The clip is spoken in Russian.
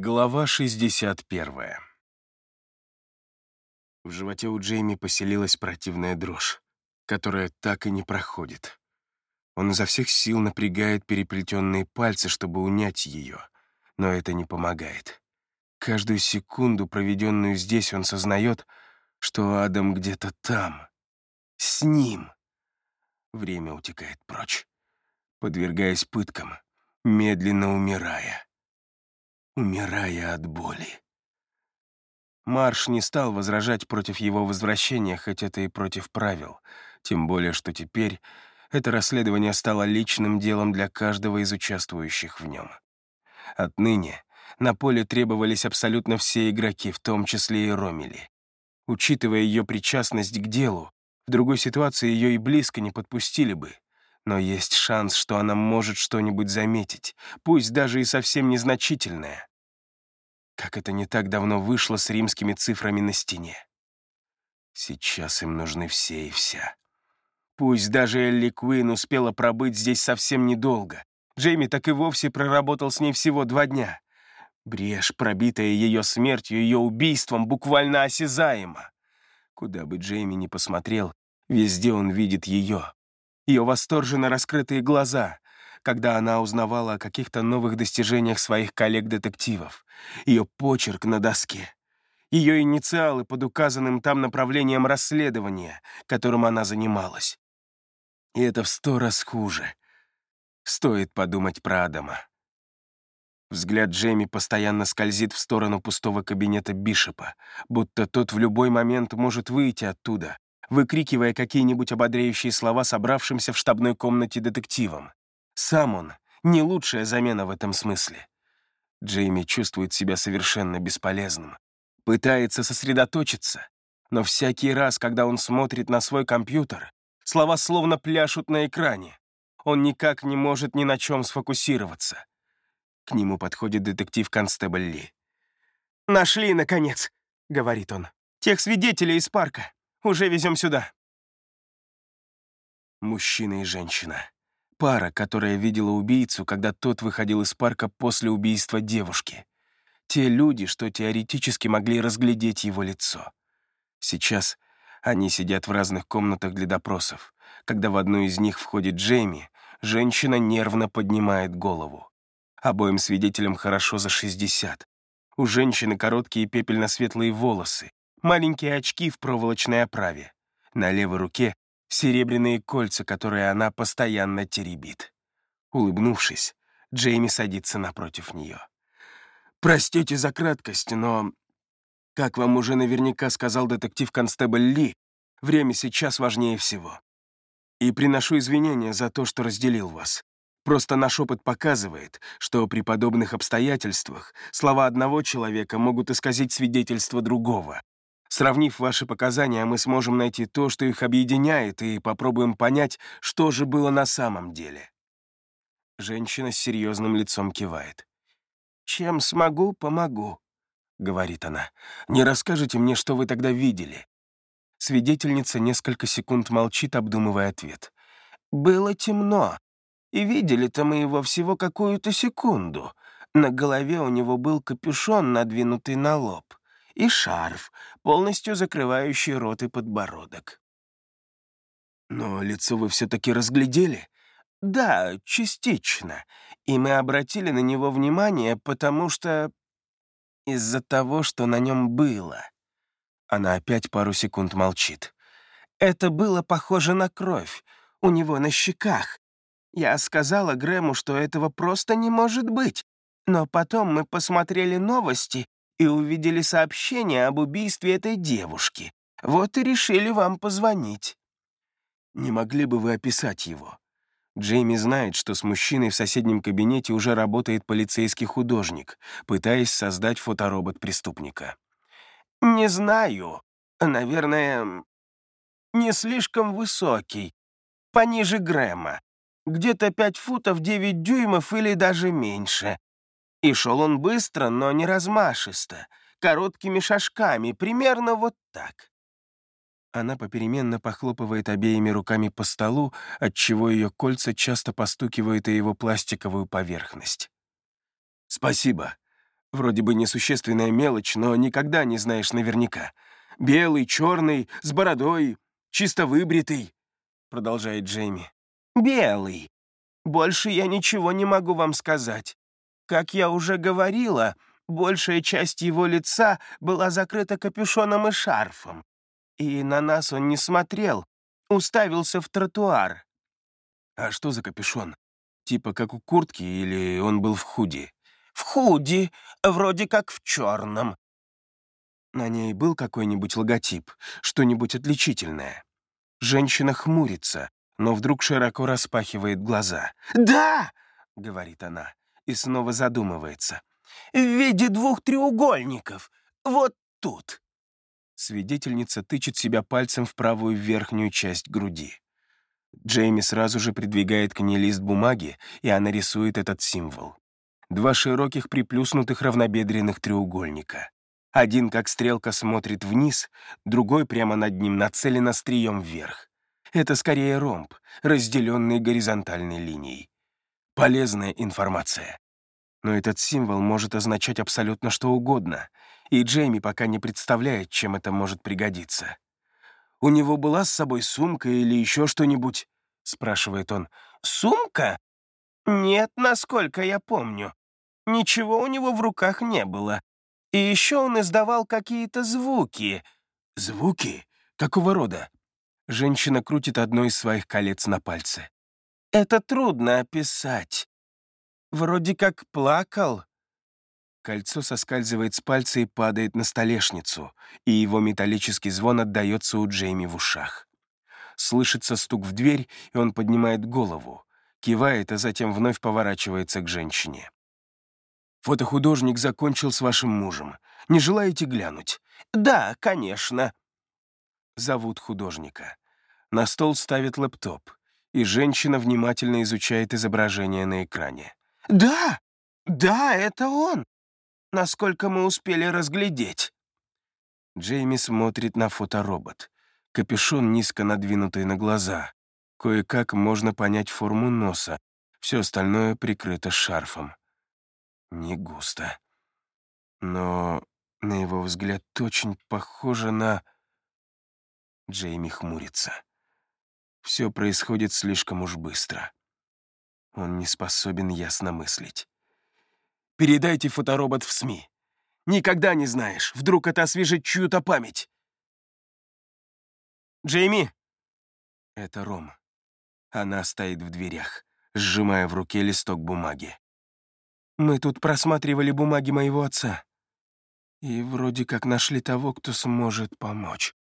Глава 61. В животе у Джейми поселилась противная дрожь, которая так и не проходит. Он изо всех сил напрягает переплетенные пальцы, чтобы унять ее, но это не помогает. Каждую секунду, проведенную здесь, он сознает, что Адам где-то там, с ним. Время утекает прочь, подвергаясь пыткам, медленно умирая умирая от боли. Марш не стал возражать против его возвращения, хоть это и против правил, тем более что теперь это расследование стало личным делом для каждого из участвующих в нем. Отныне на поле требовались абсолютно все игроки, в том числе и Ромели. Учитывая ее причастность к делу, в другой ситуации ее и близко не подпустили бы. Но есть шанс, что она может что-нибудь заметить, пусть даже и совсем незначительное. Как это не так давно вышло с римскими цифрами на стене. Сейчас им нужны все и вся. Пусть даже Элли Куин успела пробыть здесь совсем недолго. Джейми так и вовсе проработал с ней всего два дня. Брешь, пробитая ее смертью, ее убийством, буквально осязаема. Куда бы Джейми ни посмотрел, везде он видит ее. Ее восторженно раскрытые глаза, когда она узнавала о каких-то новых достижениях своих коллег-детективов, ее почерк на доске, ее инициалы под указанным там направлением расследования, которым она занималась. И это в сто раз хуже. Стоит подумать про Адама. Взгляд Джейми постоянно скользит в сторону пустого кабинета Бишопа, будто тот в любой момент может выйти оттуда, выкрикивая какие-нибудь ободряющие слова собравшимся в штабной комнате детективам. Сам он — не лучшая замена в этом смысле. Джейми чувствует себя совершенно бесполезным, пытается сосредоточиться, но всякий раз, когда он смотрит на свой компьютер, слова словно пляшут на экране. Он никак не может ни на чем сфокусироваться. К нему подходит детектив-констебль Ли. «Нашли, наконец!» — говорит он. «Тех свидетелей из парка. Уже везем сюда». Мужчина и женщина. Пара, которая видела убийцу, когда тот выходил из парка после убийства девушки. Те люди, что теоретически могли разглядеть его лицо. Сейчас они сидят в разных комнатах для допросов. Когда в одну из них входит Джейми, женщина нервно поднимает голову. Обоим свидетелям хорошо за 60. У женщины короткие пепельно-светлые волосы, маленькие очки в проволочной оправе. На левой руке серебряные кольца, которые она постоянно теребит. Улыбнувшись, Джейми садится напротив нее. «Простите за краткость, но, как вам уже наверняка сказал детектив-констебль Ли, время сейчас важнее всего. И приношу извинения за то, что разделил вас. Просто наш опыт показывает, что при подобных обстоятельствах слова одного человека могут исказить свидетельство другого, Сравнив ваши показания, мы сможем найти то, что их объединяет, и попробуем понять, что же было на самом деле. Женщина с серьезным лицом кивает. «Чем смогу, помогу», — говорит она. «Не расскажете мне, что вы тогда видели?» Свидетельница несколько секунд молчит, обдумывая ответ. «Было темно, и видели-то мы его всего какую-то секунду. На голове у него был капюшон, надвинутый на лоб и шарф, полностью закрывающий рот и подбородок. «Но лицо вы все-таки разглядели?» «Да, частично. И мы обратили на него внимание, потому что... из-за того, что на нем было». Она опять пару секунд молчит. «Это было похоже на кровь. У него на щеках. Я сказала Грэму, что этого просто не может быть. Но потом мы посмотрели новости, и увидели сообщение об убийстве этой девушки. Вот и решили вам позвонить». «Не могли бы вы описать его?» Джейми знает, что с мужчиной в соседнем кабинете уже работает полицейский художник, пытаясь создать фоторобот преступника. «Не знаю. Наверное, не слишком высокий. Пониже Грэма. Где-то пять футов девять дюймов или даже меньше. И шел он быстро, но не размашисто, короткими шажками, примерно вот так. Она попеременно похлопывает обеими руками по столу, отчего ее кольца часто постукивают о его пластиковую поверхность. «Спасибо. Вроде бы несущественная мелочь, но никогда не знаешь наверняка. Белый, черный, с бородой, чисто выбритый», — продолжает Джейми. «Белый. Больше я ничего не могу вам сказать. Как я уже говорила, большая часть его лица была закрыта капюшоном и шарфом. И на нас он не смотрел, уставился в тротуар. «А что за капюшон? Типа как у куртки или он был в худи?» «В худи, вроде как в черном». На ней был какой-нибудь логотип, что-нибудь отличительное. Женщина хмурится, но вдруг широко распахивает глаза. «Да!» — говорит она и снова задумывается. «В виде двух треугольников. Вот тут». Свидетельница тычет себя пальцем в правую верхнюю часть груди. Джейми сразу же придвигает к ней лист бумаги, и она рисует этот символ. Два широких приплюснутых равнобедренных треугольника. Один, как стрелка, смотрит вниз, другой прямо над ним нацелен острием вверх. Это скорее ромб, разделенный горизонтальной линией. Полезная информация. Но этот символ может означать абсолютно что угодно, и Джейми пока не представляет, чем это может пригодиться. «У него была с собой сумка или еще что-нибудь?» — спрашивает он. «Сумка? Нет, насколько я помню. Ничего у него в руках не было. И еще он издавал какие-то звуки». «Звуки? Какого рода?» Женщина крутит одно из своих колец на пальце. «Это трудно описать. Вроде как плакал, Кольцо соскальзывает с пальца и падает на столешницу, и его металлический звон отдается у Джейми в ушах. Слышится стук в дверь, и он поднимает голову, кивает, а затем вновь поворачивается к женщине. «Фотохудожник закончил с вашим мужем. Не желаете глянуть?» «Да, конечно». Зовут художника. На стол ставит лэптоп, и женщина внимательно изучает изображение на экране. «Да, да, это он насколько мы успели разглядеть». Джейми смотрит на фоторобот. Капюшон низко надвинутый на глаза. Кое-как можно понять форму носа. Все остальное прикрыто шарфом. Не густо. Но, на его взгляд, очень похоже на... Джейми хмурится. Все происходит слишком уж быстро. Он не способен ясно мыслить. Передайте фоторобот в СМИ. Никогда не знаешь, вдруг это освежит чью-то память. Джейми!» Это Ром. Она стоит в дверях, сжимая в руке листок бумаги. «Мы тут просматривали бумаги моего отца. И вроде как нашли того, кто сможет помочь».